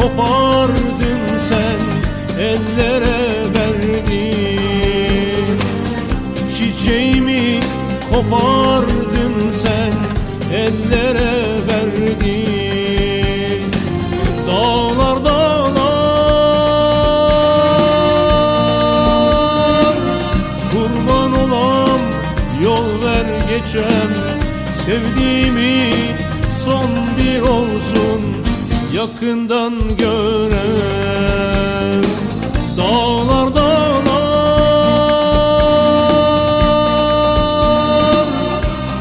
kopardın sen ellere verdin Çiçeğimi kopardın sen ellere verdin Dağlar dağlar Kurban olam yol ver geçem Sevdiğimi son bir olsun yakından gören Dağlar dağlar.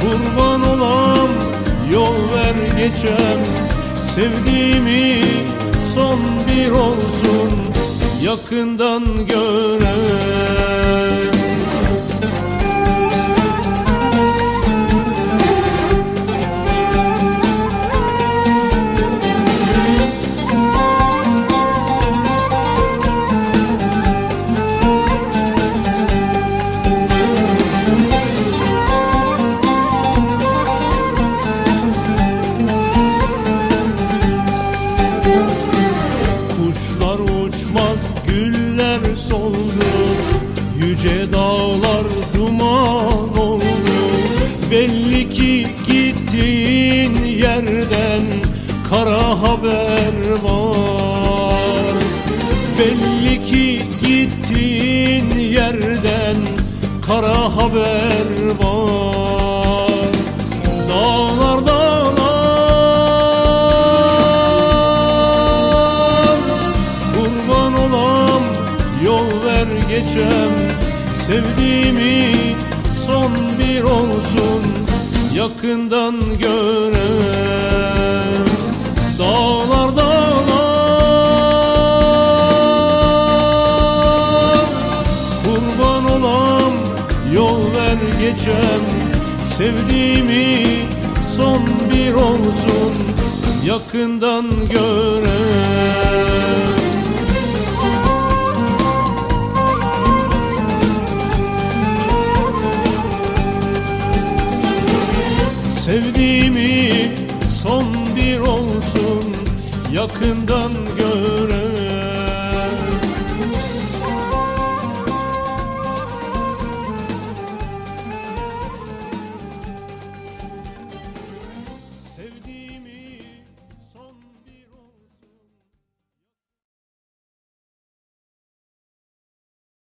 Kurban olam yol ver geçem Sevdiğimi son bir olsun yakından gören Yüce dağlar duman oldu. Belli ki gittiğin yerden kara haber var. Belli ki gittiğin yerden kara haber var. Dağlar dağlar. Kurban olam yol ver geçem Sevdiğimi son bir olsun yakından gören. Dağlar dağlar Kurban olam yol ver geçem Sevdiğimi son bir olsun yakından gören Sevdiğimi son bir olsun yakından gör